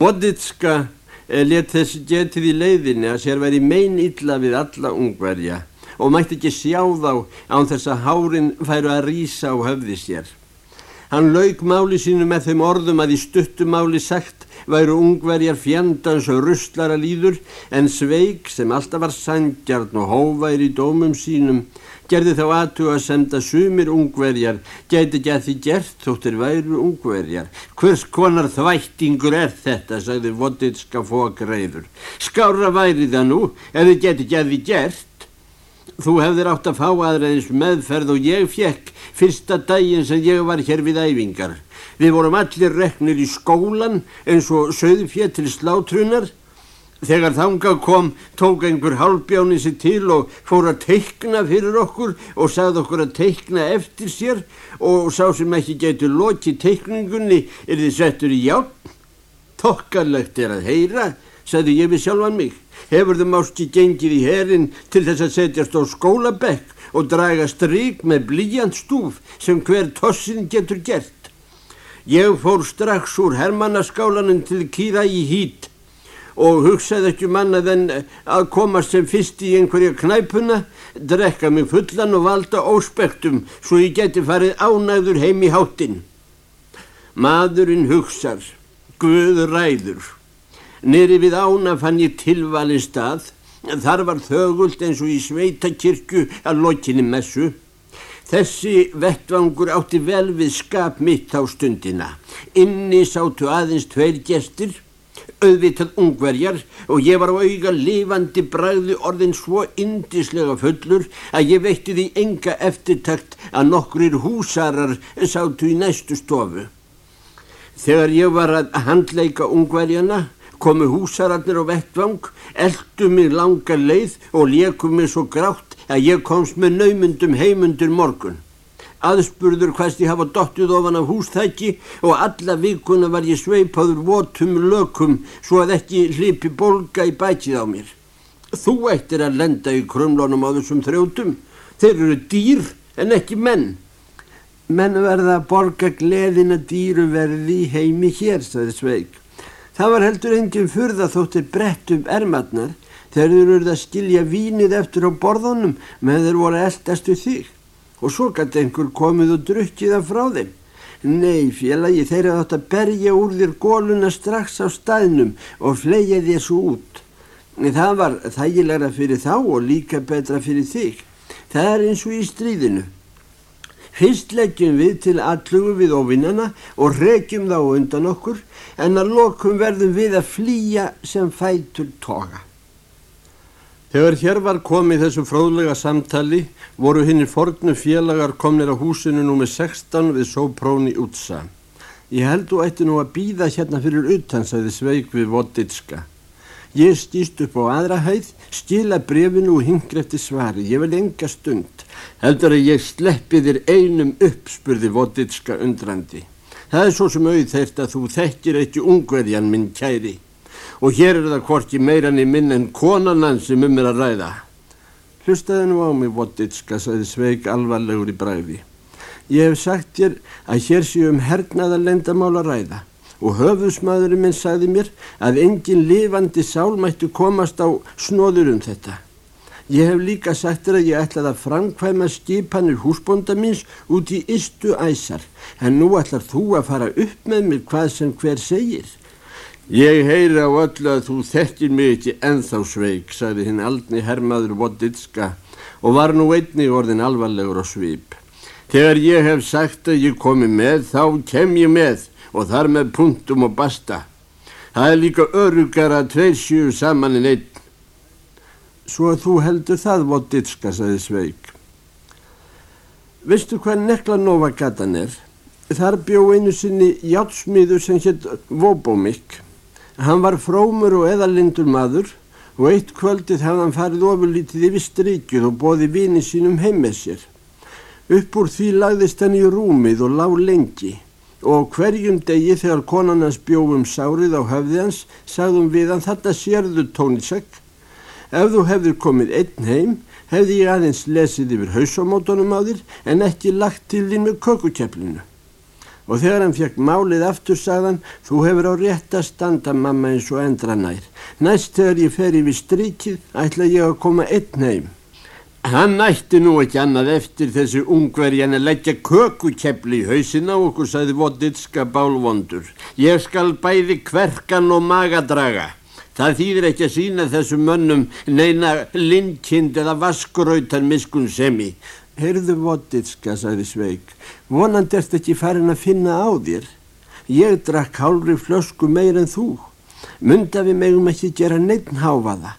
Boditska let þess getið í leiðinni að sér veri mein illa við alla ungverja og mætti ekki sjá þá án þess að hárin færu að rýsa á höfði sér. Hann lauk máli sínu með þeim orðum að í stuttumáli sagt væru ungverjar fjandans og rustlara líður en Sveig sem alltaf var sangjarn og hóværi í dómum sínum gerði þá aðtuga að senda sumir ungverjar geti ekki að því gert þóttir væru ungverjar. Hvers konar þvættingur er þetta, sagði voditska fókreiður. Skára væri það nú ef þið geti ekki að því gert. Þú hefðir átt að fá aðraðins meðferð og ég fjekk fyrsta daginn sem ég var hér við æfingar. Við vorum allir reknir í skólan eins og söðfjett til slátrunar. Þegar þanga kom tók einhver hálfbjáni sér til og fór að teikna fyrir okkur og sagði okkur að teikna eftir sér og sá sem ekki getur lokið teikningunni er þið settur í hjálp. Tokkarlegt er að heyra, sagði ég við sjálfan mig hefur þau máski gengið í herin til þess að setjast á skólabekk og draga stryk með blíjandstúf sem hver tossin getur gert. Ég fór strax úr hermannaskálanin til kýða í hít og hugsaði ekki mannað um en að komast sem fyrst í einhverja knæpuna, drekka mig fullan og valda óspektum svo ég geti farið ánæður heim í háttin. Maðurinn hugsar, Guð ræður. Neri við ána fann ég tilvali stað. Þar var þögult eins og í sveitakirkju að lokinni messu. Þessi vettvangur átti vel við skap mitt á stundina. Inni sátu aðeins tveir gestir, auðvitað ungverjar og ég var á auga lifandi bræði orðin svo indislega fullur að ég veitti því enga eftirtakt að nokkrir húsarar sátu í næstu stofu. Þegar ég var að handleika ungverjana komu húsararnir á vettvang, eldu mig langa leið og leku mig svo grátt að ég komst með naumundum heimundur morgun. Aðspurður hvaðst ég hafa dottið ofan af hústæki og alla vikuna var ég sveipaður votum lökum svo að ekki hlipi bolga í bætið á mér. Þú ættir að lenda í krumlónum á þessum þrjótum. Þeir eru dýr en ekki menn. Menn verða að borga gleðina dýru verði heimi hér, saði Sveig. Það var heldur enginn fyrða þóttir brett um ermatnar þegar þeir eruð að skilja vínið eftir á borðunum með þeir voru eldastu þig og svo gæti einhver komið og drukkið það frá þeim. Nei, félagi, þeir eru átt að berja úr þér góluna strax á staðnum og flegja þér svo út. Það var þægilegra fyrir þá og líka betra fyrir þig. Það er eins og í stríðinu. Fyrst leggjum við til allugu við ofinnana og reykjum þá undan okkur en að lokum verðum við að flýja sem fætur toga. Þegar hér var komið þessu fróðlega samtali voru hinnir fornu félagar komnir á húsinu númið 16 við Sópróni útsa. Ég held og ætti nú að býða hérna fyrir utan, sagði Sveig við Voditska. Ég stýst upp á aðra hæð, skila brefinu og hingri eftir svari. Ég vil enga stund. Heldur að ég sleppi þér einum upp, spurði Voditska undrandi. Það er svo sem auðþeirt að þú þekkir ekki ungverjan minn kæri. Og hér er það hvorki meirann í minn en konanann sem um er að ræða. Hlustaði nú á mig, Voditska, sagði Sveig alvarlegur í bræði. Ég hef sagt þér að hér séum hernaða lendamál að ræða og höfusmaðurinn minn sagði mér að engin lifandi sál mættu komast á snóður um þetta. Ég hef líka sagt þér að ég ætlaði að framkvæma skipanir húsbónda míns út í ystu æsar, en nú ætlar þú að fara upp með mér hvað sem hver segir. Ég heyri á öllu að þú þekkir mig ekki enþá sveik, sagði hinn aldni herrmaður Voditska og var nú einni orðin alvarlegur á svip. Þegar ég hef sagt að ég komi með, þá kem ég með og þar með punktum og basta. Það er líka örugar að tveir sjú saman en einn. Svo að þú heldur það, Voditska, sagði Sveig. Veistu hvað Neklanova gatan er? Þar bjó einu sinni játsmiður sem hétt Vobomik. Hann var frómur og eðalindur maður og eitt kvöldið hafði hann farið ofurlítið yfir strykjuð og bóði vini sínum heim með sér. Upp úr því lagðist hann í rúmið og lág lengi og hverjum degi þegar konan hans bjóðum sárið á höfði hans sagðum við hann þetta sérðu tónisek. Ef þú hefðir komið einn heim hefði ég aðeins lesið yfir hausamótonum á þér en ekki lagt til þín með kökukeflinu. Og þegar hann fekk málið aftur sagðan, þú hefur á rétt að standa mamma eins og endra nær. Næst þegar ég fer yfir strikið, ætla ég að koma einn heim. Hann nætti nú ekki annað eftir þessu ungveri en að leggja kökukepli í hausin á okkur, sagði Voditska bálvondur. Ég skal bæði kverkan og magadraga. Það þýðir ekki að sína þessum mönnum neina linnkind eða vaskurautan miskun semi. Heyrðu Voditska, sagði Sveig, vonandi ert ekki farin að finna á þér. Ég drakk hálfri flösku meir en þú. Munda við megum ekki gera neitt háfaða.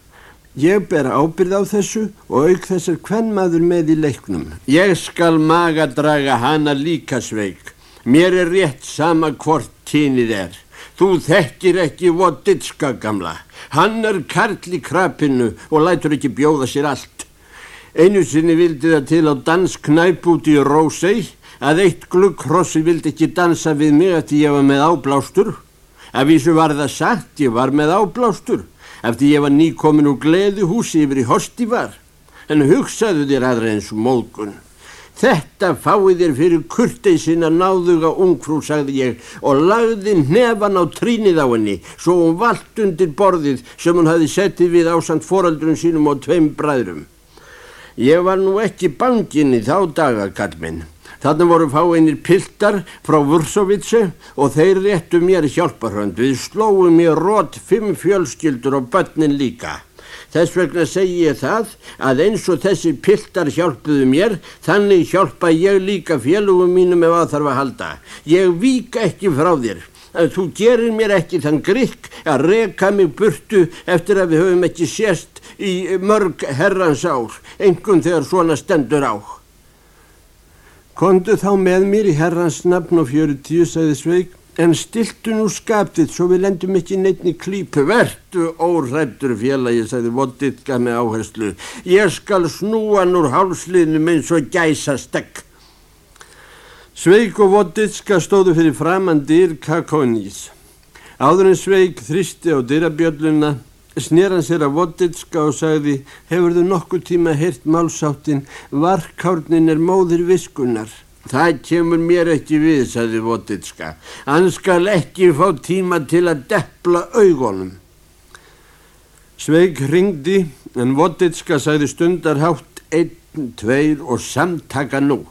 Ég ber ábyrð á þessu og auk þessar hvern maður með í leiknum. Ég skal maga draga hana líka Sveig. Mér er rétt sama hvort tínið er. Þú þekkir ekki Voditska gamla. Hann er karl í krapinu og lætur ekki bjóða sér allt. Einu sinni vildi það til á dansknæp út í Rósei að eitt glukkrossi vildi ekki dansa við mig eftir ég var með áblástur. Af vísu var það sagt, ég var með áblástur eftir ég var nýkomin úr gleðuhúsi yfir í Hostivar. En hugsaðu þér aðra eins móðgun. Þetta fáið þér fyrir kurteisin að náðuga ungfrú, sagði ég, og lagði nefan á trínið á henni, svo hún vald undir borðið sem hún hafi settið við ásand foraldrun sínum og tveim bræðrum. Ég var nú ekki bangin í þá daga, kall minn. Þannig voru fáinir piltar frá Vursovitsi og þeir réttu mér hjálparhönd. Við slóum mér rót fimm fjölskyldur og börnin líka. Þess vegna segi ég það að eins og þessi piltar hjálpuðu mér, þannig hjálpa ég líka félugum mínum ef að þarf að halda. Ég víka ekki frá þér. Þú gerir mér ekki þann grikk að reka mig burtu eftir að við höfum ekki sést í mörg herrans ár, einhvern þegar svona stendur á. Kondu þá með mér í herrans nafn og fjöru tíu, sagði Sveig, en stiltu nú skaptið svo við lendum ekki neittni klípu. Vertu órættur félagi, sagði Vodditka með áherslu. Ég skal snúa núr hálsliðnum eins og gæsa stegg. Sveig og Vodditka stóðu fyrir framandir kakónís. Áður en Sveig þristi á dyrabjölluna Snér hann sér að Voditska og sagði Hefur þú nokkuð tíma heyrt málsáttin Varkárnin er móðir viskunar Það kemur mér ekki við, sagði Voditska. Hann skal ekki fá tíma til að deppla augunum. Sveig ringdi en Voditska sagði stundarhátt einn, tveir og samtaka nú.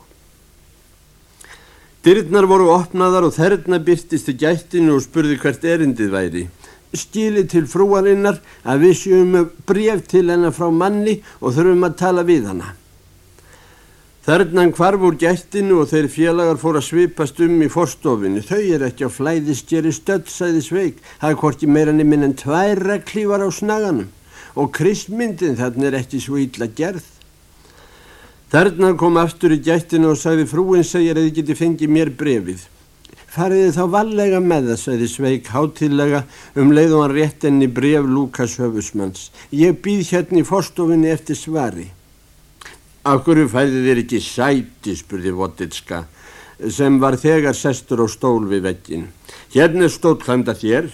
Dyrnar voru opnaðar og þerna byrtist í gættinu og spurði hvert erindið væri skili til frúarinnar að við séum bref til hennar frá manni og þurfum að tala við hana. Þarnan hvarf úr gættinu og þeir félagar fór að svipast um í forstofinu. Þau er ekki á flæðisgeri stödd, sæði Sveig. Það er hvorki meira nefn en tvær reglívar á snaganum og kristmyndin þarna er ekki svo ítla gerð. Þarnan kom aftur í gættinu og sagði frúin segir að þið geti fengið mér brefið. Fariði þá vallega með það, sagði Sveig hátillega um leiðum hann rétt enni bref Lukas höfusmanns. Ég býð hérna í fórstofinni eftir svari. Akkur fæði þér ekki sæti, spurði Voditska, sem var þegar sestur á stól við veggin. Hérna er stóllanda þér,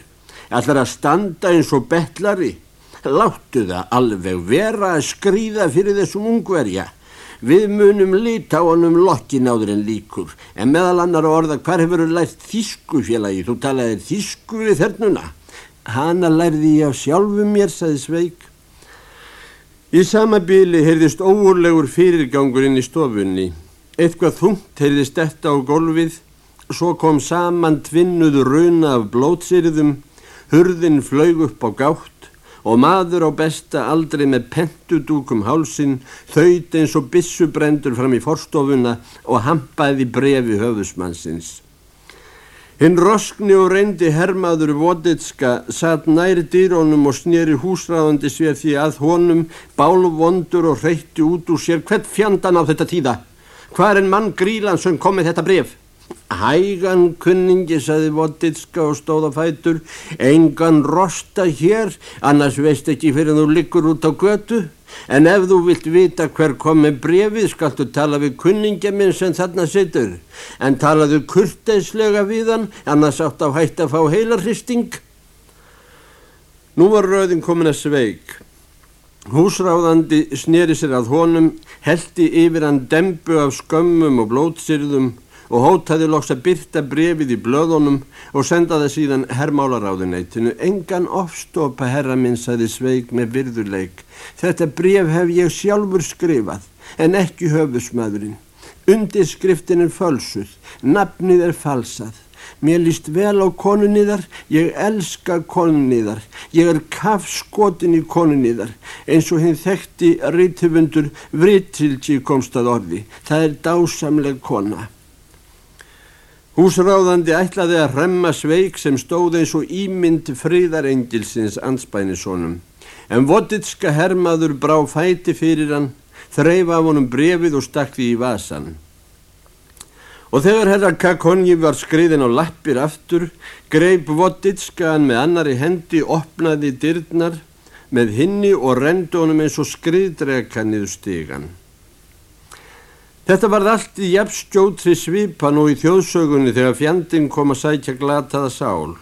ætlar að standa eins og betlari. Láttu það alveg vera að skrýða fyrir þessum ungverja. Við munum lita á hann um lokkin áður en líkur, en meðal annar orða hvar hefur þú lært þísku félagi, þú talaði þísku við þernuna. Hanna lærði ég á sjálfu mér, saði Sveig. Í sama bíli heyrðist óurlegur fyrirgangur inn í stofunni. Eitthvað þungt heyrðist þetta á golfið, svo kom saman tvinnuð runa af blótsýrðum, hurðin flög upp á gátt, og maður á besta aldrei með pentudúkum hálsin þauðt eins og bissubrendur fram í forstofuna og hampaði brefi höfusmannsins. Hinn roskni og reyndi hermaður Voditska satt næri dýrónum og snýri húsræðandi sér því að honum bálvondur og reytti út úr sér hvert fjandan á þetta tíða. Hvað er en mann grílan sem kom með þetta bref? Hægan kunningi, saði Voditska og stóða fætur, engan rosta hér, annars veist ekki fyrir þú liggur út á götu, en ef þú vilt vita hver kom með brefið, skaltu tala við kunningja minn sem þarna situr, en talaðu kurteislega við hann, annars átt á hætt að fá heilarhristing. Nú var rauðin komin að sveik. Húsráðandi sneri sér að honum, heldi yfir hann dembu af skömmum og blótsýrðum, og hótaði loks að byrta brefið í blöðunum og senda það síðan hermálaráðuneytinu. Engan ofstopa herra minn, saði Sveig með virðuleik. Þetta bref hef ég sjálfur skrifað en ekki höfusmaðurinn. Undirskriftin er fölsuð, nafnið er falsað. Mér líst vel á konunniðar, ég elska konunniðar, ég er kafskotin í konunniðar, eins og hinn þekkti rítufundur Vritilji komst að orði. Það er dásamleg kona. Húsráðandi ætlaði að remma sveik sem stóð eins og ímynd fríðarengilsins ansbænisónum. En voditska hermaður brá fæti fyrir hann, þreif af honum brefið og stakk því í vasan. Og þegar herra Kakonji var skriðin á lappir aftur, greip Voditskaðan með annari hendi, opnaði dyrnar með hinni og rendi honum eins og skriðdreka niður stígan. Þetta varð allt í jafnstjótri svipan og í þjóðsögunni þegar fjandin kom að sækja glataða sál.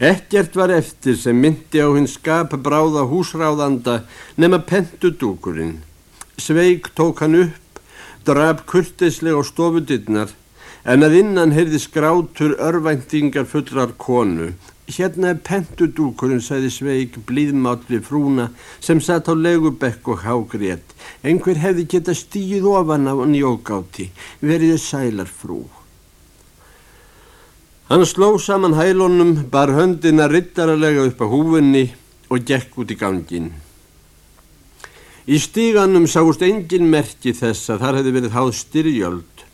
Ekkert var eftir sem myndi á hins skap bráða húsráðanda nema pentudúkurinn. Sveig tók hann upp draf kurtislega á stofudinnar en að innan heyrði skrátur örvæntingar fullrar konu. Hérna er pentudúkurinn, sagði Sveig, blíðmátt við frúna sem satt á legubekk og hágrét. Einhver hefði geta stíð ofan á njókáti, veriði sælar frú. Hann sló saman hælunum, bar höndina rittaralega upp á húfunni og gekk út í gangin. Í stíganum sást engin merki þess að þar hefði verið háð styrjöld.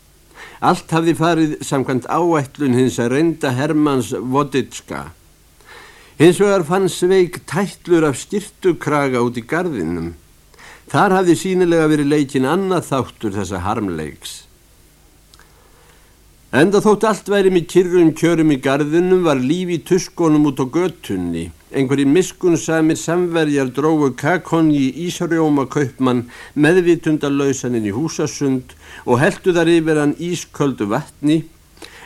Allt hafði farið samkvæmt áætlun hins að reynda Hermanns Voditska. Hins vegar fann Sveig tætlur af styrtukraga út í gardinum. Þar hafði sínilega verið leikin annað þáttur þessa harmleiks. Enda þótt allt væri með kyrrum kjörum í gardinum var lífi tuskonum út á göttunni. Einhverjir miskunnsamir samverjar drófu kakonni í Ísarjóma kaupmann meðvitundalauðsaninn í húsasund og heldu þar yfir hann ísköldu vatni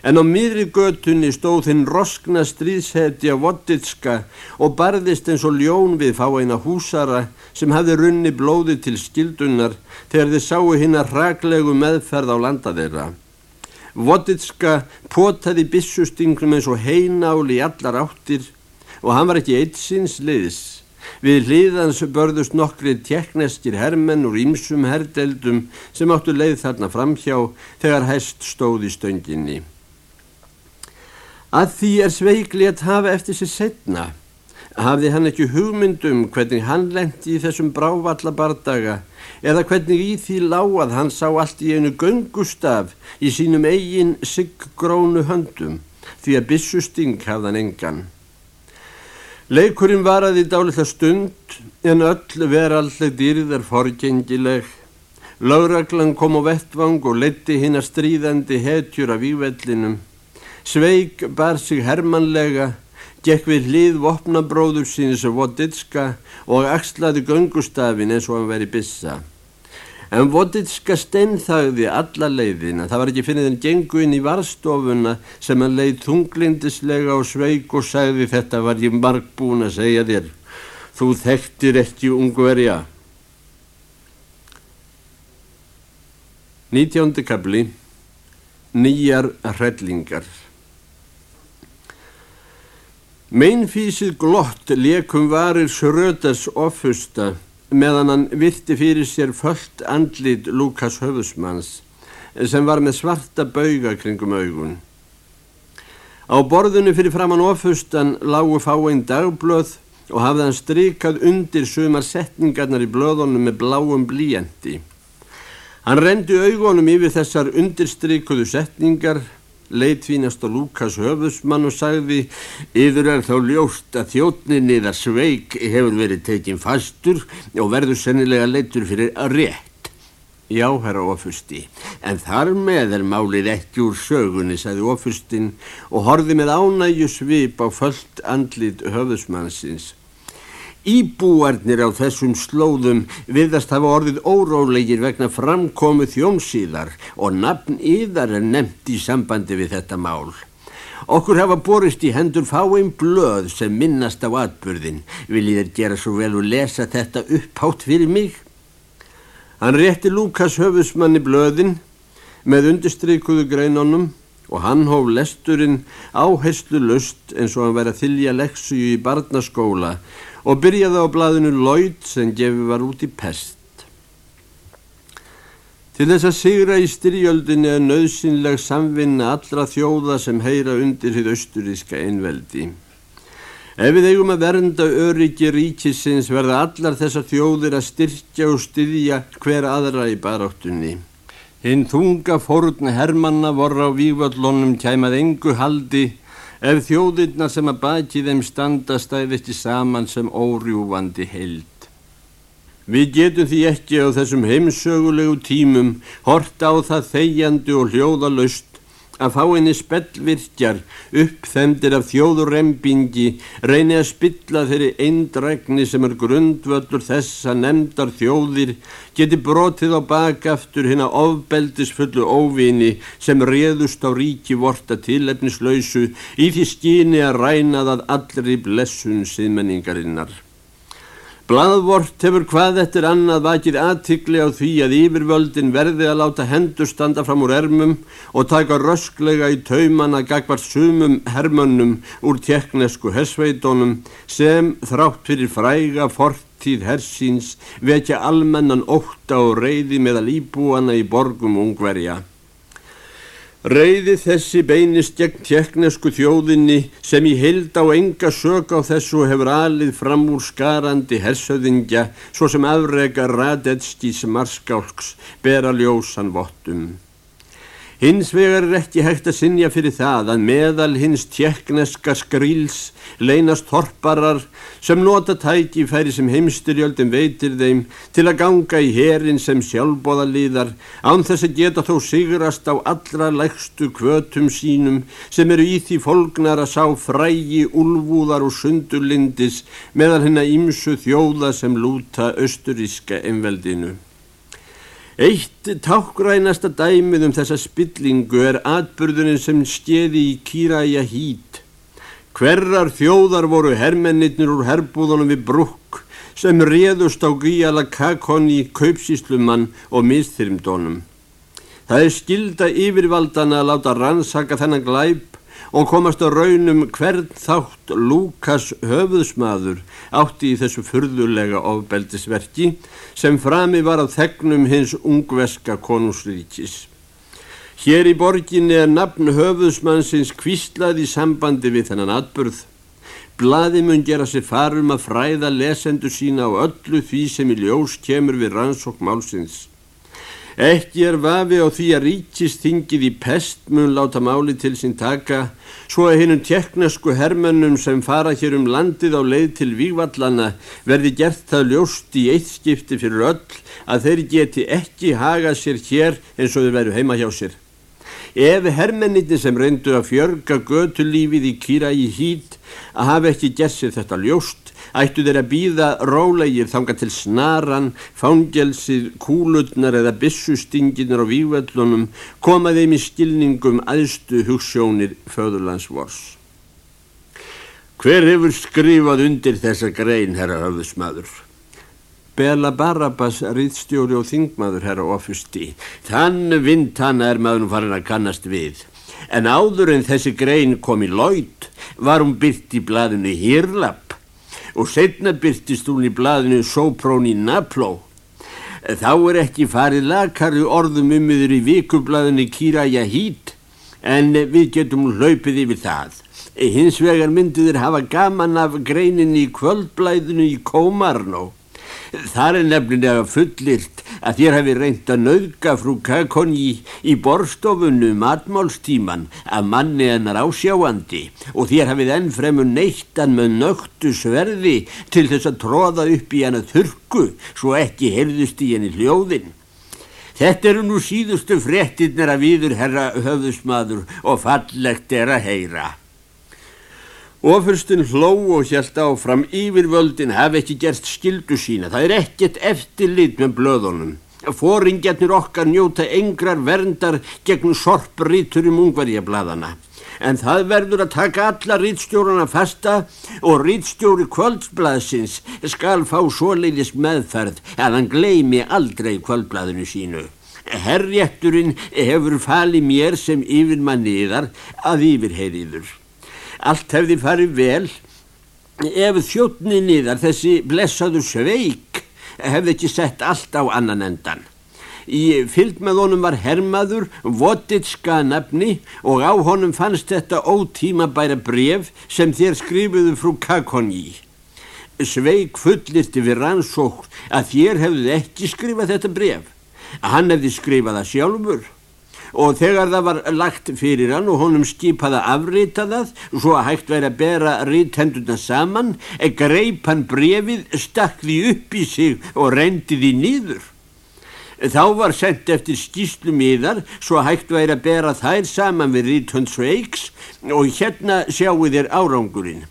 en á miðri götunni stóð hinn roskna stríðshetja Voditska og barðist eins og ljón við fáeina húsara sem hafði runni blóði til skildunar þegar þið sáu hinn að raglegu meðferð á landa þeirra. Voditska potaði bissustinglum eins og heinál í allar áttir og hann var ekki eitt síns liðs. Við hliðans börðust nokkri tjekkneskir hermenn úr ýmsum herdeldum sem áttu leið þarna framhjá þegar hæst stóð í stönginni. Að því er sveikli að hafa eftir sér setna. Hafði hann ekki hugmyndum hvernig hann lendi í þessum brávallabardaga eða hvernig í því láað hann sá allt í einu göngustaf í sínum eigin siggrónu höndum því að bissusting hafðan engan. Leikurinn varaði dálitla stund en öll veralleg dýrð er forgengileg. Lágraglan kom á vettvang og leti hinn að stríðandi hetjur af vývellinum. Sveig bar sig hermanlega, gekk við hlið vopnabróður síns voditska og axlaði göngustafin eins og hann veri bissa. En Voditska steinþagði alla leiðina. Það var ekki finnið en gengu inn í varstofuna sem hann leið þunglindislega og sveik og sagði þetta var ég margbúin að segja þér. Þú þekktir ekki ungverja. 19. kabli Nýjar hrellingar Meinfísið glott lekum varir Sröters offusta meðan hann virti fyrir sér fullt andlit Lukas höfusmanns sem var með svarta bauga kringum augun. Á borðinu fyrir framann ofustan lágu fáinn dagblöð og hafði hann strykað undir sumar setningarnar í blöðunum með bláum blíjandi. Hann rendi augunum yfir þessar undirstrykuðu setningar leitvínast á Lukas höfusmann og sagði yfir er þá ljóst að þjóttninni þar sveik hefur verið tekinn fastur og verður sennilega leittur fyrir að rétt. Já, herra ofusti, en þar með er málið ekki úr sögunni, sagði ofustin og horfi með ánægju svip á fullt andlit höfusmannsins. Íbúarnir á þessum slóðum viðast hafa orðið órólegir vegna framkomu þjómsíðar og nafn yðar er nefnt í sambandi við þetta mál. Okkur hafa borist í hendur fáinn blöð sem minnast á atbyrðin. Viljið þér gera svo vel og lesa þetta upphátt fyrir mig? Hann rétti Lukas höfusmanni blöðin með undistrikuðu greinunum og hann hóf lesturinn áherslu lust eins og hann væri að þylja leksu í barnaskóla og byrjaði á blaðinu Lloyd sem gefið var út í pest. Til þess að sigra í styrjöldinni er nöðsynleg samvinna allra þjóða sem heyra undir því austuríska einveldi. Ef við eigum að vernda öryggi ríkisins verða allar þessar þjóðir að styrkja og styðja hver aðra í baráttunni. Hinn þunga fórun hermanna voru á vývöldlónum kæmað engu haldi ef þjóðirna sem að baki þeim standa stæðist í saman sem órjúvandi held. Við getum því ekki á þessum heimsögulegu tímum hort á það þegjandi og hljóðalaust að fá henni spellvirkjar uppþemdir af þjóðurrempingi reyni að spilla þeirri eindrækni sem er grundvöldur þess að nefndar þjóðir geti brotið á bakaftur hinn að ofbeldisfullu óvini sem réðust á ríki vorta tilefnislausu í því skýni að ræna það allri blessun síðmenningarinnar. Blaðvort hefur hvað eftir annað vakið aðtikli á því að yfirvöldin verði að láta hendur standa fram úr ermum og taka rösklega í tauman að gagvar sumum hermönnum úr teknesku hersveitónum sem þrátt fyrir fræga fortíð hersins vekja almennan óta og reyði meðal íbúana í borgum ungverja. Reyði þessi beinist gegn tjekknesku þjóðinni sem í hild á enga sök á þessu hefur alið fram úr skarandi hersöðingja svo sem afrega Radetskis marskálks bera ljósan vottum. Hins vegar er ekki hægt að sinja fyrir það að meðal hins tjekkneska skríls leynast horparar sem nota tækifæri sem heimstyrjöldin veitir þeim til að ganga í herin sem sjálfbóðalíðar án þess að geta þó sigrast á allra lægstu kvötum sínum sem eru í því fólknar að sá frægi úlvúðar og sundurlindis meðal hennar ímsu þjóða sem lúta austuríska einveldinu. Eitt tákrænasta dæmið um þessa spillingu er atbyrðunin sem skeði í Kýræja hít. Hverrar þjóðar voru hermennitnir úr herbúðunum við brukk sem réðust á Gíala Kakoni, kaupsíslumann og misþyrmdónum. Það er skilda yfirvaldana að láta rannsaka þennan glæp og komast á raunum hvern þátt Lúkas höfuðsmaður átti í þessu furðulega ofbeldisverki sem frami var á þegnum hins ungveska konungsríkis. Hér í borginni er nafn höfuðsmannsins kvíslað í sambandi við þennan atburð. Blaði mun gera sér farum að fræða lesendu sína á öllu því sem í ljós kemur við rannsók málsins. Ekki er vafi á því að ríkistingið í pest mun láta máli til sín taka svo að hinnum teknesku hermennum sem fara hér um landið á leið til vývallana verði gert það ljóst í eitt skipti fyrir öll að þeir geti ekki haga sér hér eins og þeir veru heima hjá sér. Ef hermenniti sem reyndu að fjörga götulífið í kýra í hít að hafa ekki sér þetta ljóst ættu þeir að býða rólegir þanga til snaran, fangelsið, kúlutnar eða bissustinginir á vývellunum koma þeim í skilningum aðstu hugssjónir föðurlandsvors. Hver hefur skrifað undir þessa grein, herra höfðusmaður? Bela Barabas, riðstjóri og þingmaður, herra ofusti. Þann vind hann er maðurinn farin að kannast við. En áður en þessi grein kom í lóit var hún byrt í bladinu Hirlap og setna byrtist hún í blaðinu Sopróni Napló. Þá er ekki farið lakari orðum ummiður í vikublaðinu Kiraja Hít en við getum hlaupið yfir það. Hins vegar myndiður hafa gaman af greininni í kvöldblæðinu í Kómarnó. Þar er nefnilega fullirt að þér hefði reynd að nauðga frú Kakoni í borstofunnu matmálstíman að manni hennar ásjáandi og þér hefði ennfremur neittan með nögtu sverði til þess að tróða upp í hennar þurku svo ekki heyrðust í henni hljóðin. Þetta eru nú síðustu frettirnir að viður herra höfðusmaður og fallegt er að heyra. Ofurstun hló og hjælt áfram yfirvöldin hafi ekki gert skildu sína. Það er ekkert eftirlit með blöðunum. Fóringjarnir okkar njóta engrar verndar gegn sorpríturum ungverjablaðana. En það verður að taka alla rítstjóruna fasta og rítstjóri kvöldblaðsins skal fá svoleiðis meðferð að hann gleimi aldrei kvöldblaðinu sínu. Herrétturinn hefur falið mér sem yfirmann yðar að yfirheyriður. Allt hefði farið vel ef þjóttnin yðar þessi blessaður sveik hefði ekki sett allt á annan endan. Í fylg með honum var hermaður, Voditska nafni og á honum fannst þetta ótímabæra bref sem þér skrifuðu frú Kakoni. Sveik fullirti við rannsók að þér hefðu ekki skrifað þetta bref. Hann hefði skrifað það sjálfur og þegar það var lagt fyrir hann og honum skipaða afrita það svo að hægt væri að bera ríthenduna saman, greip hann brefið, stakk því upp í sig og reyndi því nýður. Þá var sendt eftir skýslu miðar svo að hægt væri að bera þær saman við rítöndsveiks og hérna sjáu þér árangurinn.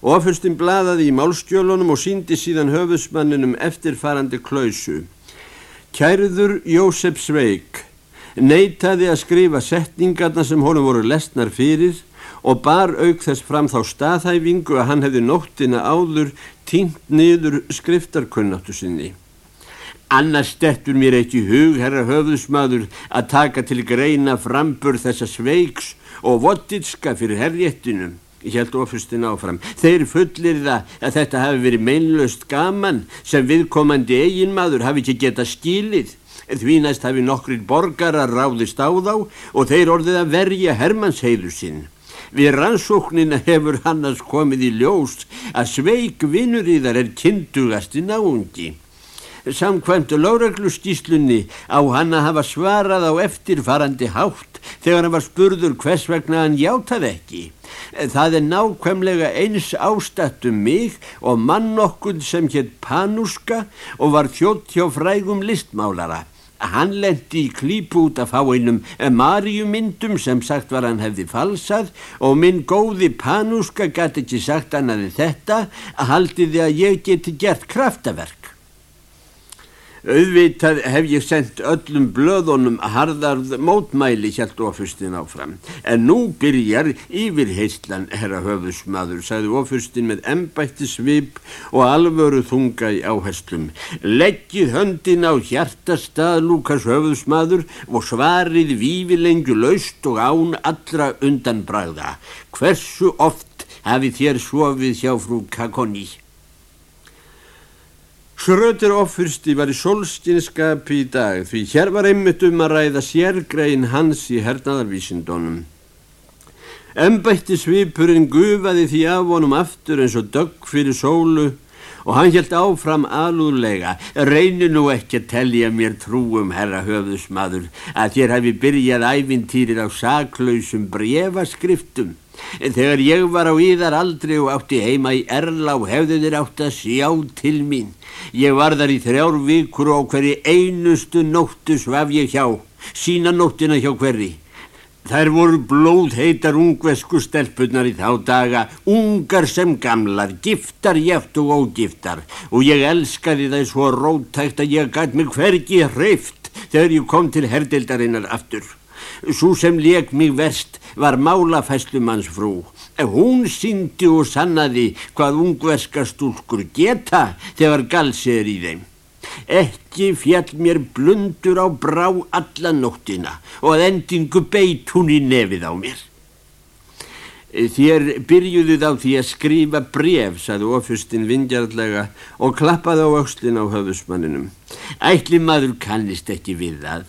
Ofurstin bladaði í málskjölunum og síndi síðan höfusmanninum eftirfarandi klausu. Kærður Jósef Sveig neytaði að skrifa setningarna sem honum voru lesnar fyrir og bar auk þess fram þá staðhæfingu að hann hefði nóttina áður tínt niður skriftarkunnáttu sinni. Annars stettur mér ekki hug, herra höfðusmaður, að taka til greina frambur þessa sveiks og voditska fyrir herréttinum. Ég held ofustin áfram. Þeir fullir það að þetta hafi verið meinlaust gaman sem viðkomandi eiginmaður hafi ekki geta skilið. Því næst hafi nokkrir borgarar ráðist á þá og þeir orðið að verja Hermanns heiðu sinn. Við rannsóknina hefur Hannas komið í ljós að sveik vinnur í þar er kindugasti náungi. Samkvæmt láraglustýslunni á hann að hafa svarað á eftirfarandi hátt þegar hann var spurður hvers vegna hann játaði ekki. Það er nákvæmlega eins ástattum mig og mann okkur sem hétt Panuska og var þjótt hjá frægum listmálara. Hann lendi í klípu út af fáinum Marjumyndum sem sagt var hann hefði falsað og minn góði Panuska gæti ekki sagt hann að þetta haldiði að ég geti gert kraftaverk. Auðvitað hef ég sendt öllum blöðunum harðarð mótmæli hjælt ofustin áfram. En nú byrjar yfirheyslan, herra höfusmaður, sagði ofustin með embætti svip og alvöru þunga í áherslum. Leggið höndin á hjartastað, Lukas höfusmaður, og svarið vífilengu laust og án allra undan bræða. Hversu oft hafi þér sofið hjá frú Kakoni? Schröder offursti var í solskinskapi í dag því hér var einmitt um að ræða sérgrein hans í hernaðarvísindónum. Embætti svipurinn gufaði því af honum aftur eins og dögg fyrir sólu og hann held áfram alúðlega, reyni nú ekki að tellja mér trúum, herra höfðusmaður, að þér hafi byrjað ævintýrir á saklausum brefaskriftum. Þegar ég var á íðar aldrei og átti heima í Erlá hefðu þér átt að sjá til mín. Ég var þar í þrjár vikur og hverji einustu nóttu svaf ég hjá, sína nóttina hjá hverji. Þær voru blóð heitar ungvesku stelpunar í þá daga, ungar sem gamlar, giftar, jæft og ógiftar og ég elskaði það svo róttækt að ég gæt mig hvergi hreift þegar ég kom til herdeldarinnar aftur. Svo sem leik mig verst var málafæslumannsfrú Hún síndi og sannaði hvað ungverska stúlkur geta þegar galsi er í þeim. Ekki fjall mér blundur á brá alla nóttina og að endingu beit hún í nefið á mér. Þér byrjuðu þá því að skrifa bref, saði ofustin vingjarlega og klappaði á aukslin á höfusmanninum. Ætli maður kannist ekki við það.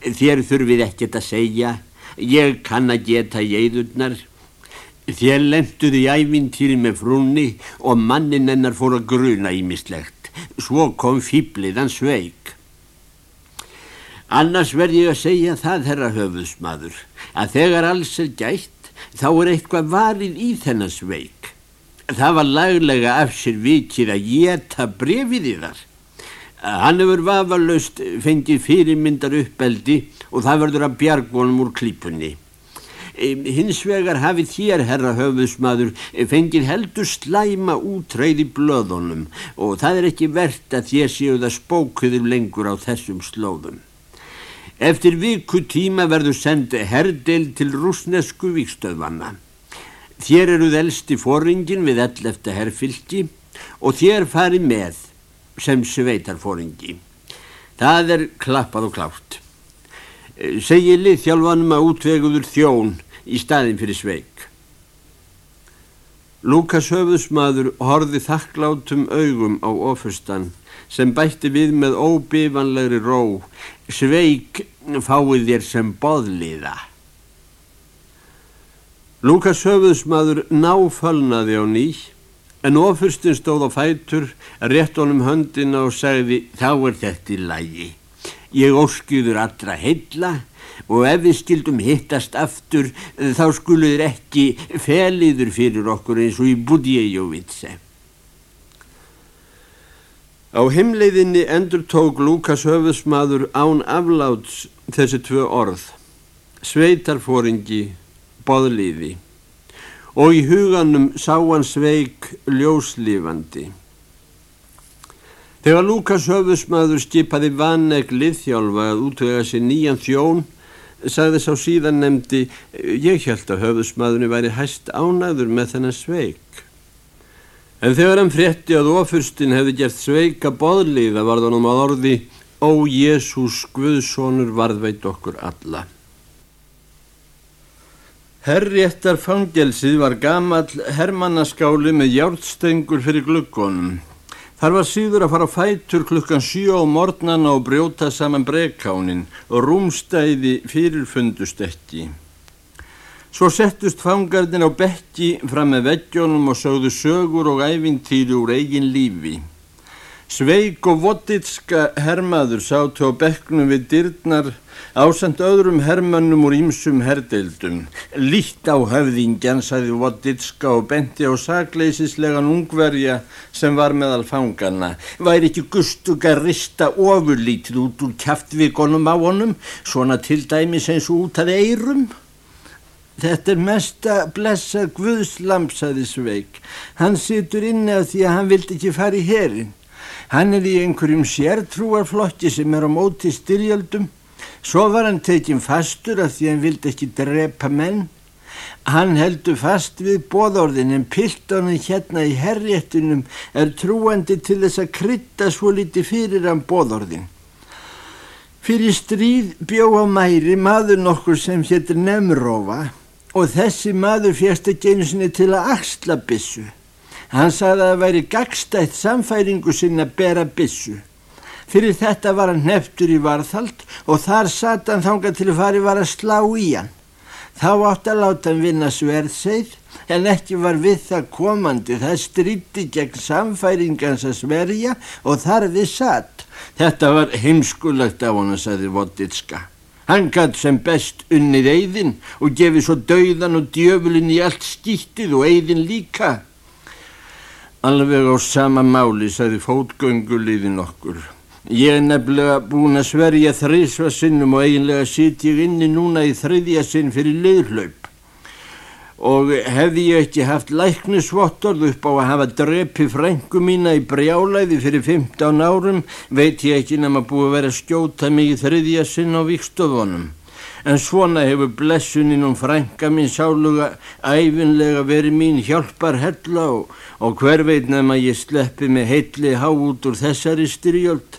Þér þurfið ekkert að segja. Ég kann að geta jæðurnar Þér lenduð í ævintýri með frúnni og mannin hennar fór að gruna ímislegt. Svo kom fýbliðan sveik. Annars verð ég að segja það, herra höfðusmaður, að þegar alls er gætt, þá er eitthvað varið í þennan sveik. Það var laglega af sér vikið að geta brefið í þar. Hann hefur vafalaust fengið fyrirmyndar uppeldi og það verður að bjargónum úr klípunni. Hins vegar hafið þér, herra höfusmaður, fengið heldur slæma útræði blöðunum og það er ekki verðt að þér séu það spókuður lengur á þessum slóðum. Eftir viku tíma verður sendi herdel til rúsnesku vikstöðvanna. Þér eruð elsti fóringin við ell eftir herrfylki og þér fari með sem sveitarfóringi. Það er klappað og klátt. Segji liðþjálfanum að útveguður þjón í staðin fyrir sveik. Lúkas höfðusmaður horði þakklátum augum á ofustan sem bætti við með óbifanlegri ró, sveik fáið þér sem boðliða. Lúkas höfðusmaður náfölnaði á nýj En ofurstin stóð á fætur, rétt honum höndina og sagði þá er þetta í lagi. Ég óskýður allra heilla og ef við skildum hittast aftur þá skuluður ekki feliður fyrir okkur eins og í Budjejóvitse. Á heimleiðinni endur tók Lukas höfusmaður án afláts þessi tvö orð, sveitarfóringi, boðliði og í huganum sá hann sveik ljóslifandi. Þegar Lukas höfusmaður skipaði vannegg liðþjálfa að útvega sér nýjan þjón, sagði sá síðan nefndi, ég held að höfusmaðurni væri hæst ánæður með þennan sveik. En þegar hann frétti að ofurstin hefði gert sveika boðliða var það nú að orði, ó Jésús Guðsónur varðveit okkur alla. Herréttar fangelsið var gamall hermannaskáli með hjártstengur fyrir glukkonum. Þar var síður að fara á fætur klukkan sjó á mornana og brjóta saman brekkánin og rúmstæði fyrirfundust ekki. Svo settust fangarnir á bekki fram með veggjónum og sögðu sögur og ævintýri úr eigin lífi. Sveig og voditska hermaður sátu á bekknum við dyrnar Ásand öðrum hermönnum úr ímsum herdeildum. Lít á höfðingjan, sagði Voditska og benti á sakleisislegan ungverja sem var meðal fangana. Væri ekki gustug að rista ofurlítið út úr kæftvikonum á honum, svona til dæmis eins og út að eirum? Þetta er mesta blessa Guðslamp, sagði Sveig. Hann situr inni af því að hann vildi ekki fara í herin. Hann er í einhverjum sértrúarflokki sem er á móti styrjöldum Svo var hann tekinn fastur af því hann vildi ekki drepa menn. Hann heldur fast við bóðorðin en piltónu hérna í herréttunum er trúandi til þess að krytta svo liti fyrir hann bóðorðin. Fyrir stríð bjó á mæri maður nokkur sem héttir Nemrófa og þessi maður fjast ekki einu sinni til að axla bissu. Hann sagði að það væri gagstætt samfæringu sinna að bera bissu. Fyrir þetta var hann neftur í varðhald og þar satt hann þánga til að fari var að slá í hann. Þá átt að láta hann vinna sverðseið en ekki var við það komandi. Það stríti gegn samfæringans að sverja og þar við satt. Þetta var heimskulagt af hann að sagði Voditska. Hann gætt sem best unnið eigðin og gefið svo dauðan og djöfulin í allt skýttið og eigðin líka. Alveg á sama máli sagði fótgönguliðin okkur. Ég er nefnilega búin að sverja þrísva sinnum og eiginlega sitt ég inni núna í þriðja sinn fyrir liðhlaup. Og hefði ég ekki haft læknisvottorð upp á að hafa drepi frængu mína í brjálæði fyrir 15 árum, veit ég ekki búið að vera að skjóta mig í þriðja sinn á vikstofunum. En svona hefur blessunin um frænga mín sáluga æfinlega verið mín hjálpar hella og, og hver veit nefn að ég sleppi með heitli há út úr þessari styrjöld.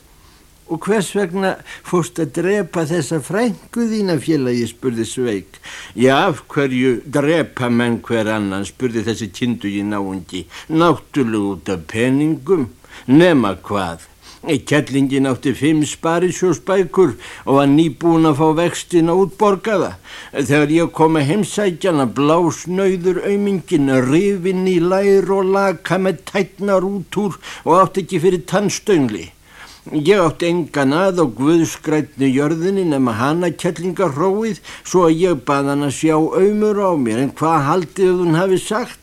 Og hvers vegna fórst að drepa þessa frængu þína félagi, spurði Sveig. Já, af hverju drepa menn hver annan, spurði þessi kindu í náundi. Náttúrulega út af peningum, nema hvað. Kettlingin átti fimm sparisjósbækur og var nýbúin að fá vextin að útborgaða. Þegar ég kom að heimsækjana blásnauður aumingin, rifin í lær og laka með tætnar út úr og átti ekki fyrir tannstöngli. Ég átti engan að á Guðskrætnu jörðinni nema hana kellingarróið svo að ég bað hann að sjá auðmur á mér en hvað haldið hún hafi sagt?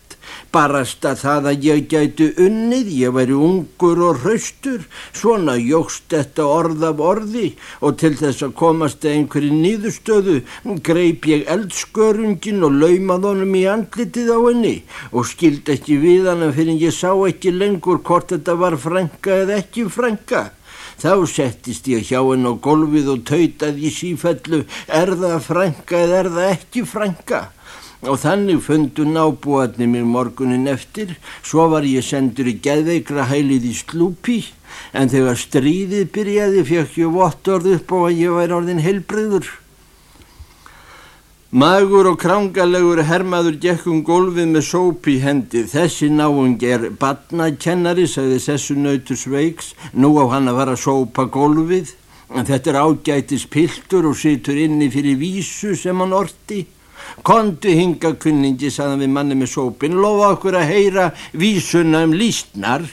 Barast að það að ég gæti unnið, ég væri ungur og hraustur, svona jógst þetta orð af orði og til þess að komast að einhverju nýðustöðu greip ég eldskörungin og laumað honum í andlitið á henni og skild ekki við hann fyrir ég sá ekki lengur hvort þetta var frænka eða ekki frænka. Þá settist ég hjá henn á golfið og tautaði í sífellu, er það frænka eða er það ekki frænka? Og þannig fundu nábúarni mér morgunin eftir, svo var ég sendur í geðveikra hælið í slúpi, en þegar stríðið byrjaði fekk ég vott orð upp á að ég væri orðin heilbriður. Magur og krangalegur hermaður gekkum gólfið með sóp í hendi. Þessi náung er badnakennari, sagði Sessu Nautur Sveiks. Nú á hann að fara að sópa gólfið. Þetta er ágætis piltur og situr inni fyrir vísu sem hann orti. Kondu hinga kunningi, sagðan við manni með sópin. Lofa okkur að heyra vísuna um lístnar.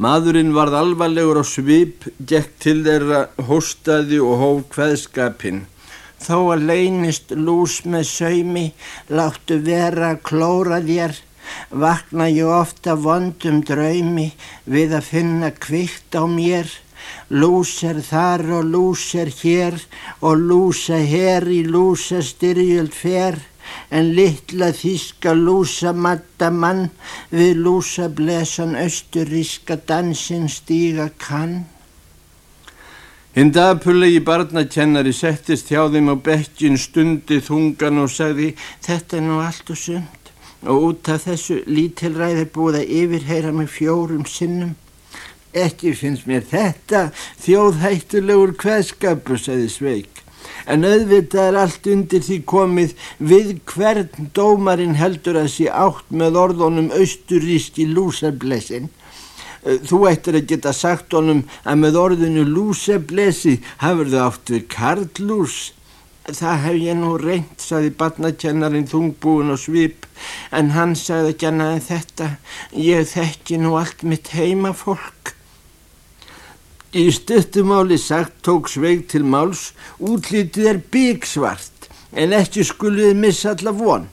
Maðurinn varð alvarlegur á svip, gekk til þeirra hóstaði og hóf hveðskapinn. Þó að leynist lús með saumi, láttu vera að klóra þér, vakna ég ofta vondum draumi við að finna kvikt á mér. Lús er þar og lús er hér og lúsa hér í lúsa styrjöld fer en litla þíska lúsa matta mann við lúsa blesan austuríska dansin stíga kann. Hinn dapulegi barnakennari settist hjá þeim á bekkin stundi þungan og sagði þetta er nú allt og sund og út af þessu lítilræði búið að yfirheyra mig fjórum sinnum. Ekki finnst mér þetta þjóðhættulegur hveðskapur, sagði Sveig. En auðvitað er allt undir því komið við hvern dómarinn heldur að sé átt með orðunum austuríski lúsarblesin Eh, þú ættir að geta sagt honum að með orðinu lúseblesi hafur þau átt við karlús. Það hef ég nú reynd, saði barnakennarin þungbúin og svip, en hann sagði ekki annað en þetta. Ég þekki nú allt mitt heima fólk. Í stuttumáli sagt tók sveig til máls, útlítið er byggsvart, en ekki skuluð missa alla von.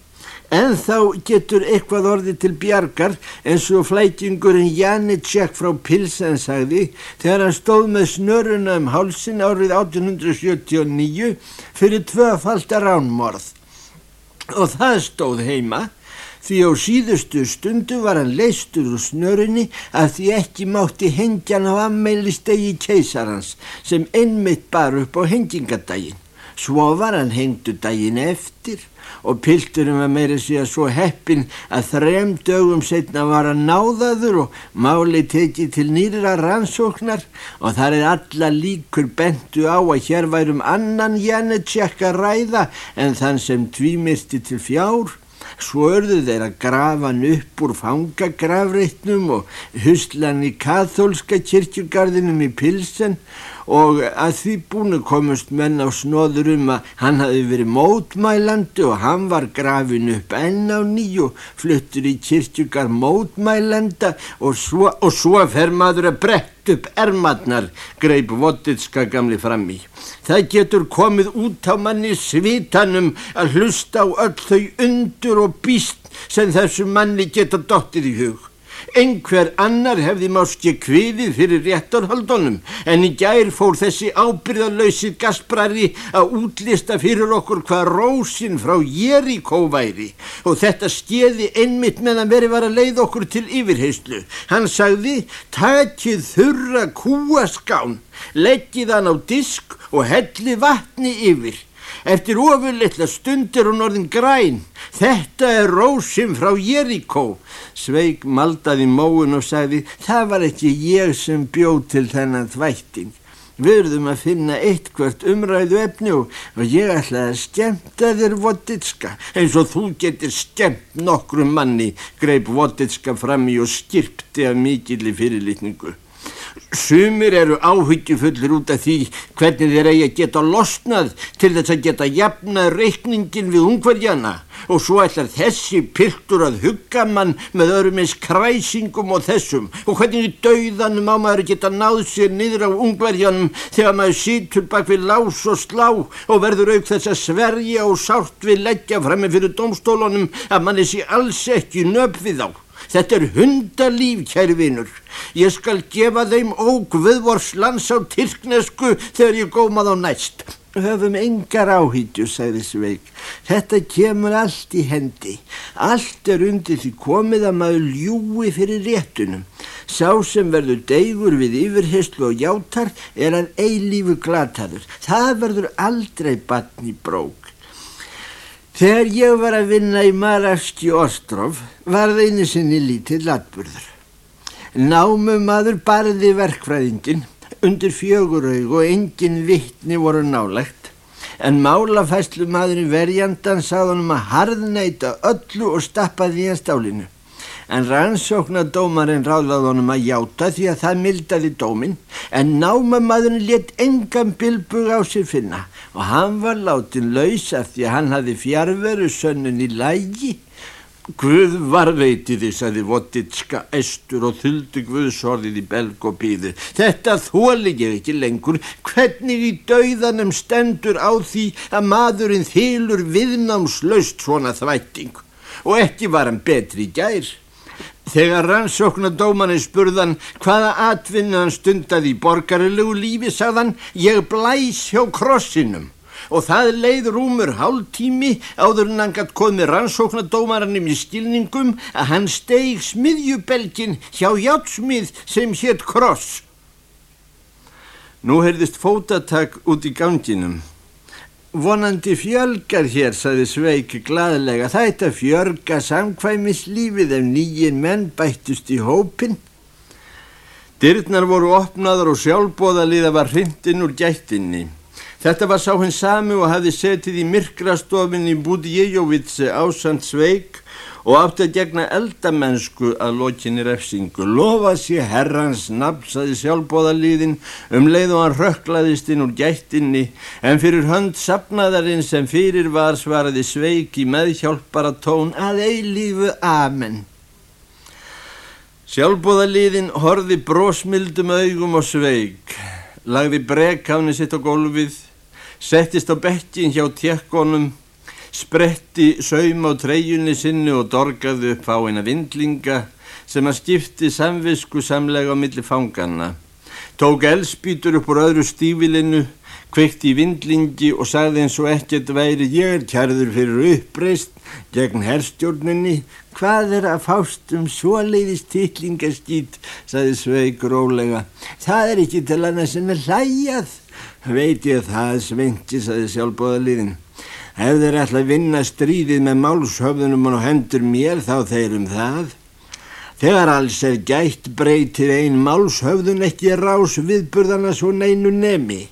En þá getur eitthvað orðið til bjargar eins og flætingurinn Janitsjek frá Pilsen sagði þegar hann stóð með snöruna um hálsin árið 1879 fyrir tvöfaldar ánmorð. Og það stóð heima því á síðustu stundu var hann leistur úr snörunni að því ekki mátti hengjan á ammælistegi keisarans sem einmitt bar upp á hengingadaginn. Svo var hann hengdu daginn eftir og pilturum var meira síðan svo heppin að þrem dögum setna var að náðaður og máli tekið til nýra rannsóknar og þar er alla líkur bentu á að hér værum annan Janetsjekk að ræða en þann sem tvímirti til fjár. Svo örðu þeir að grafa hann upp úr fangagrafreitnum og huslan í kathólska kirkjugarðinum í Pilsen og að því búinu komust menn á snóður um að hann hafi verið mótmælandi og hann var grafin upp enn á nýju, fluttur í kirkjugar mótmælanda og svo, og svo fer maður að brett upp ermatnar, greip Voditska gamli fram í. Það getur komið út á manni svitanum að hlusta á öll þau undur og býst sem þessu manni geta dottir í hug. Einhver annar hefði máski kviðið fyrir réttarhaldunum en í gær fór þessi ábyrðalöysið gasprari að útlista fyrir okkur hvað rósin frá Jeríkó væri og þetta skeði einmitt meðan verið var að leið okkur til yfirheyslu. Hann sagði, takið þurra kúaskán, leggið hann á disk og helli vatni yfir. Eftir ofurleitla stundir hún orðin græn. Þetta er rósim frá Jeríkó. Sveig maldaði móun og sagði, það var ekki ég sem bjóð til þennan þvætting. Við verðum að finna eitt hvert umræðu efni og, ég ætlaði að skemta þér Voditska eins og þú getur skemmt nokkrum manni, greip Voditska fram í og skirpti af mikilli fyrirlitningu. Sumir eru áhyggjufullur út af því hvernig þeir eigi að geta losnað til þess að geta jafnað reikningin við ungverjana og svo ætlar þessi piltur að hugga mann með örum eins kræsingum og þessum og hvernig í dauðanum á maður geta náð sér niður á ungverjanum þegar maður sítur bak við lás og slá og verður auk þess að sverja og sárt við leggja fram með fyrir domstólunum að manni sé alls ekki nöp við þá. Þetta er hundalíf, kæri vinur. Ég skal gefa þeim ógvöðvors lands á Tyrknesku þegar ég góma þá næst. Höfum engar áhýtju, sagði Sveig. Þetta kemur allt í hendi. Allt er undir því komið að maður ljúi fyrir réttunum. Sá sem verður deigur við yfirheyslu og játar er að eilífu glataður. Það verður aldrei batn í brók. Þegar ég var að vinna í Marafski Ostrof var það einu sinni lítið latburður. Námum aður barði verkfræðingin undir fjöguraug og engin vittni voru nálægt. en málafæslu maðurinn verjandan sáðunum að harðneita öllu og stappaði í hans stálinu. En rannsóknardómarinn ráðlaði honum að játa því að það mildaði dóminn en námamadurinn let engan bilbug á sér finna og hann var látin lausa því að hann hafi fjárveru sönnun í lægi Guð var veitið því, saði Voditska estur og þuldu Guðsorðið í belg og býði. Þetta þóli ég ekki lengur. Hvernig í dauðanum stendur á því að maðurinn þylur viðnámslaust svona þvætting og ekki var hann betri gær. Þegar rannsóknadómaninn spurðan hvaða atvinna hann stundaði í borgarilegu lífi, sagðan ég blæs hjá krossinum og það leið rúmur hálftími áður en hann gætt komið rannsóknadómarannum í skilningum að hann steig smiðjubelgin hjá játsmið sem hétt Kross. Nú heyrðist fótatak út í ganginum. Vonandi fjölgar hér, saði Sveik gladlega. Það eitt að fjörga samkvæmislífið ef nýjin menn bættust í hópin. Dyrnar voru opnaður og sjálfbóðaliða var hrindin úr gættinni. Þetta var sá hinn sami og hafði setið í myrkrastofin í Budjejovitsi ásand sveik og átti að gegna eldamennsku að lokinni refsingu. Lofa sér herrans nafnsaði sjálfbóðalíðin um leið og hann rökklaðist inn úr gættinni en fyrir hönd sapnaðarinn sem fyrir var svaraði sveik í meðhjálpara tón að eilífu amen. Sjálfbóðalíðin horfi brósmildum augum og sveik, lagði brekkáni sitt á gólfið settist á bekkin hjá tjekkonum, spretti saum á treyjunni sinni og dorgaði upp á eina vindlinga sem að skipti samvisku samlega á milli fangana. Tók elspítur upp úr öðru stífilinu, kveikt í vindlingi og sagði eins og ekkert væri ég er kærður fyrir uppreist gegn herstjórninni. Hvað er að fást um svoleiðis titlingaskýt, sagði Sveig rólega. Það er ekki til annars en að hlæjað. Veit ég það, Sveinti, saði sjálfbóðaliðin. Ef þeir ætla að vinna stríðið með málshöfðunum og hendur mér þá þeir um það. Þegar alls er gætt breytir ein málshöfðun ekki rás viðburðana svo neinu nemi.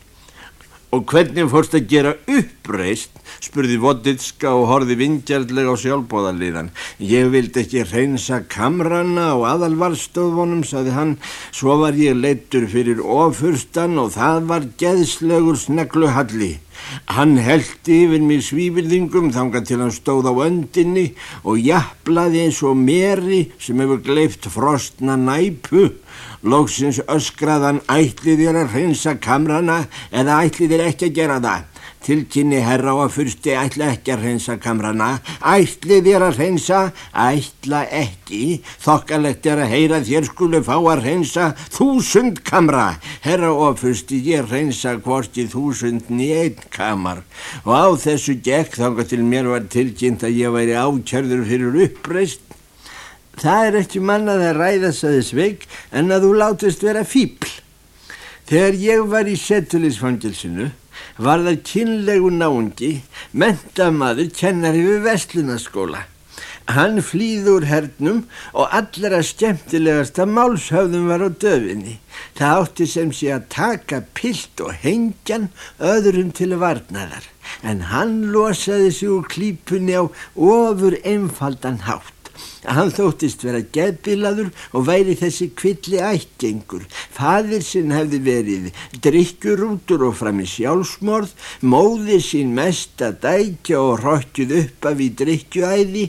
Og hvernig fórst að gera uppreist, spurði Voditska og horfi vingjarlega á sjálfbóðaliðan. Ég vildi ekki reynsa kamrana á aðalvarstöðvonum, saði hann. Svo var ég leittur fyrir ofurstan og það var geðslegur snegluhalli. Hann heldi yfir mér svífyrðingum þanga til hann stóð á öndinni og jafnlaði eins og meri sem hefur gleift frostna næpu Lóksins öskraðan ætlið þér að hreinsa kamrana eða ætlið þér ekki að gera það. Tilkynni herra á að fyrsti ætla ekki að hreinsa kamrana. Ætlið þér að hreinsa, ætla ekki. Þokkalegt er að heyra þér skulu fá að hreinsa þúsund kamra. Herra á að fyrsti ég hreinsa hvorti þúsund nýjinn kamar. Og á þessu gekk þánga til mér var tilkynnt að ég væri ákjörður fyrir uppreist Það er ekki mannað að ræða saði sveik en að þú látist vera fíbl. Þegar ég var í setulisfangilsinu var það kynlegu náungi, mentamaður kennar yfir Vestlunaskóla. Hann flýður hernum og allra skemmtilegasta málshöfðum var á döfinni. Það átti sem sé að taka pilt og hengjan öðrum til varnaðar en hann losaði sig úr klípunni á ofur einfaldan hátt. Hann þóttist vera geðbilaður og væri þessi kvilli ætgengur. Fadir sinn hefði verið drikkurútur og fram í sjálfsmorð, móðir sín mest að dækja og hrokkjuð upp af í drikjuæði,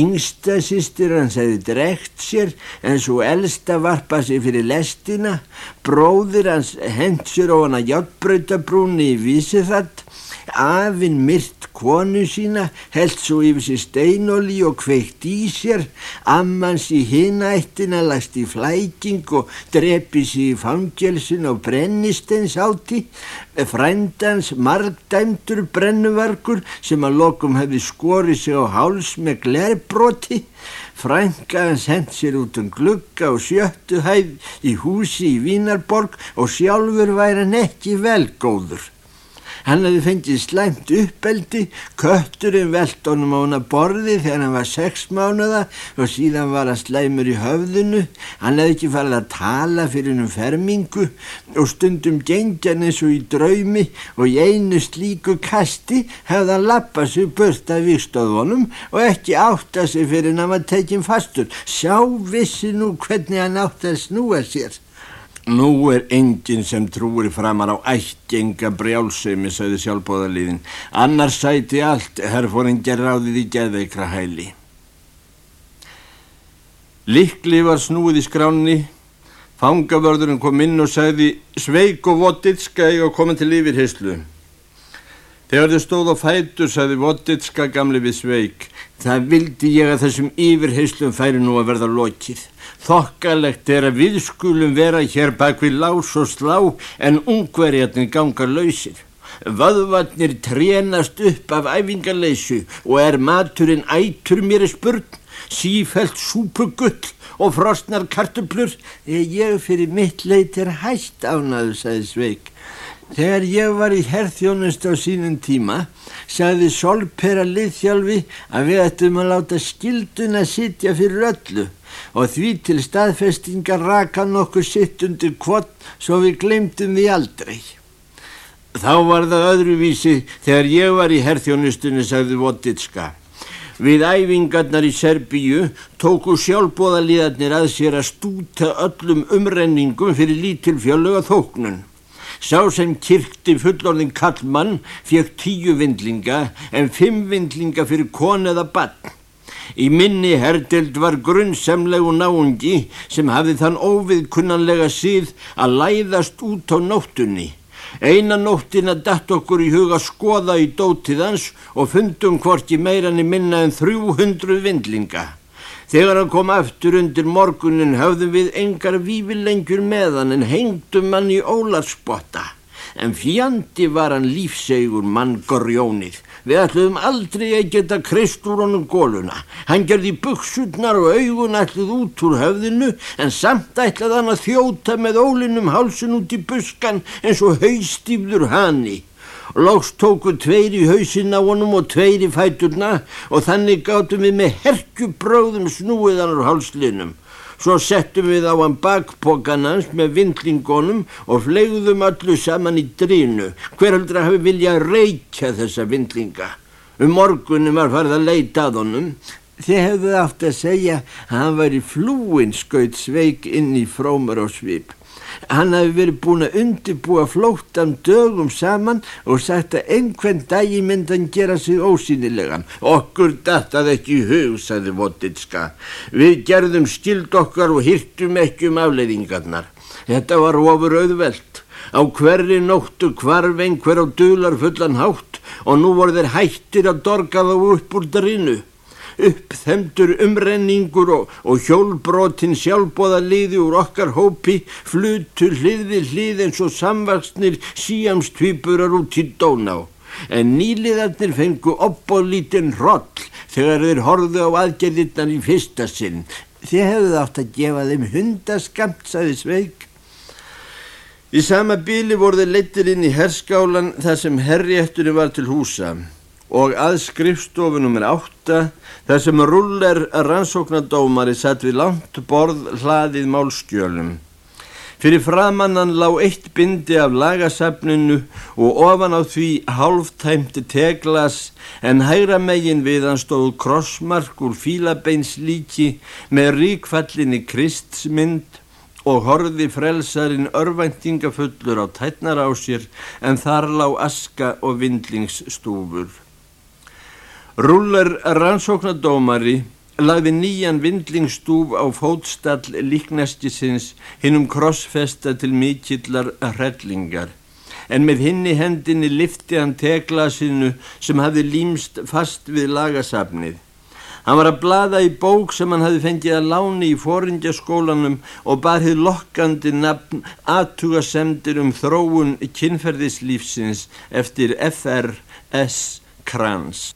yngsta sýstir hans hefði drekt sér en svo elsta varpa sér fyrir lestina, bróðir hans hent sér á hana hjáttbrautabrúni í vísirratt, afinn myrt konu sína, held svo yfir sér steinoli og kveikt í sér, ammans í hinættina lagst í flæking og drepi sér í fangelsin og brennistens áti, frændans margdæmdur brennuvarkur sem að lokum hefði skorið sig á háls með glerbroti, frængaðans hent sér út um glugga og sjöttu hæð í húsi í Vínarborg og sjálfur væri hann ekki velgóður. Hann hefði fengið slæmt uppeldi, kötturinn velt honum á hana borði þegar hann var sex mánuða og síðan var hann slæmur í höfðunu. Hann hefði ekki farið að tala fyrir hennum fermingu og stundum gengjan eins og í draumi og í einu slíku kasti hefði hann lappað sér burt af vikstöðvonum og ekki áttað sér fyrir hann að tekinn fastur. Sjá vissi nú hvernig hann átt að snúa sér. Nú er enginn sem trúir framar á ætgenga brjálsemi, sagði sjálfbóðaliðin. Annars sæti allt, herrfóringjar ráðið í geðveikra hæli. Likli var snúið í skránni. Fangavörðurinn kom inn og sagði Sveik og eiga að koma til yfir heyslu. Þegar þau stóð á fætur, sagði Voditska gamli við Sveik. Það vildi ég að þessum yfir heyslum færi nú að verða lokið. Þokkalegt er að við skulum vera hér bak við lás og slá en ungverjarnir ganga lausir. Vöðvarnir trénast upp af æfingarleysu og er maturinn ætur mér spurn, sífælt súpugull og frostnar kartuplur. Ég fyrir mitt leit er hægt ánaðu, sagði Sveig. Þegar ég var í herþjónust á sínum tíma sagði Solpera liðþjálfi að við ættum að láta skilduna sitja fyrir öllu og því til staðfestingar raka nokkuð sitt undir kvott svo við glemtum því aldrei. Þá var það öðruvísi þegar ég var í herþjónustunni, sagði Voditska. Við æfingarnar í Serbíu tóku sjálfbóðaliðarnir að sér að stúta öllum umrenningum fyrir lítilfjölu og þóknun. Sá sem kirkti fullorðin kallmann fekk tíu vindlinga en fimm vindlinga fyrir koneða bann. Í minni herdild var grunnsemlegu náungi sem hafði þann óviðkunnanlega síð að læðast út á nóttunni. Einan nóttina datt okkur í huga skoða í dótiðans og fundum hvorki meirann í minna en 300 vindlinga. Þegar hann kom aftur undir morgunin höfðum við engar vífilengjur meðan en hengdum hann í ólarspotta. En fjandi var hann lífsegur mann gorjónið. Við ætluðum aldrei að geta krist úr honum góluna. Hann gerði buksutnar og augun ætluð út úr höfðinu en samt ætlaði hann að þjóta með ólinnum hálsun út í buskan eins og haustýfður hanni. Lóks tóku tveir í hausin á honum og tveir í fæturna og þannig gáttum við með herkjubráðum snúiðan á hálslinum. Svo settum við á hann bakpokanans með vindlingonum og flegðum öllu saman í drínu. Hver heldur að hafi viljað reykja þessa vindlinga? Um morgunum var farið að leita að honum. Þið hefðu átt að segja að hann var í flúin skaut sveik inn í frómar og svip. Hann hafi verið búin að undirbúa flóttan dögum saman og sagt að einhvern dag í myndan gera sig ósýnilegan. Okkur dattað ekki í hug, sagði Voditska. Við gerðum skild okkar og hýrtum ekki um afleiðingarnar. Þetta var ofur auðvelt. Á hverri nóttu kvarf einhver á dular fullan hátt og nú voru þeir hættir að dorga þá upp úr darinu uppþemdur umrenningur og, og hjólbrotin sjálfbóða liði úr okkar hópi flutur hliði hlið eins og samvaksnir síamstvíburar út í dóná. En nýliðarnir fengu upp á lítinn roll þegar þeir horfðu á aðgerðirnar í fyrsta sinn. Þið hefðu átt að gefa þeim hundaskamt, sagði Sveig. Í sama bíli voru þeir leittir inn í herskálan þar sem herriettunni var til húsa og að skrifstofu nr. 8 þar sem ruller rannsóknardómari satt við langt borð hlaðið málskjölum. Fyrir framannan lág eitt bindi af lagasafninu og ofan á því hálftæmti teglas en hægra megin við hann stóð krossmark úr fílabeins líki með ríkfallinni kristsmynd og horði frelsarin örvæntingafullur á tætnar á sér en þar lág aska og vindlingsstúfur. Rúlar rannsóknadómari lagði nýjan vindlingstúf á fótstall líknastisins hinnum krossfesta til mikillar hrellingar en með hinni hendinni lifti hann teglasinu sem hafði límst fast við lagasafnið. Hann var að blada í bók sem hann hafði fengið að láni í foringjaskólanum og barðið lokkandi nafn aðtuga semdir um þróun kynferðislífsins eftir F.R.S. Krans.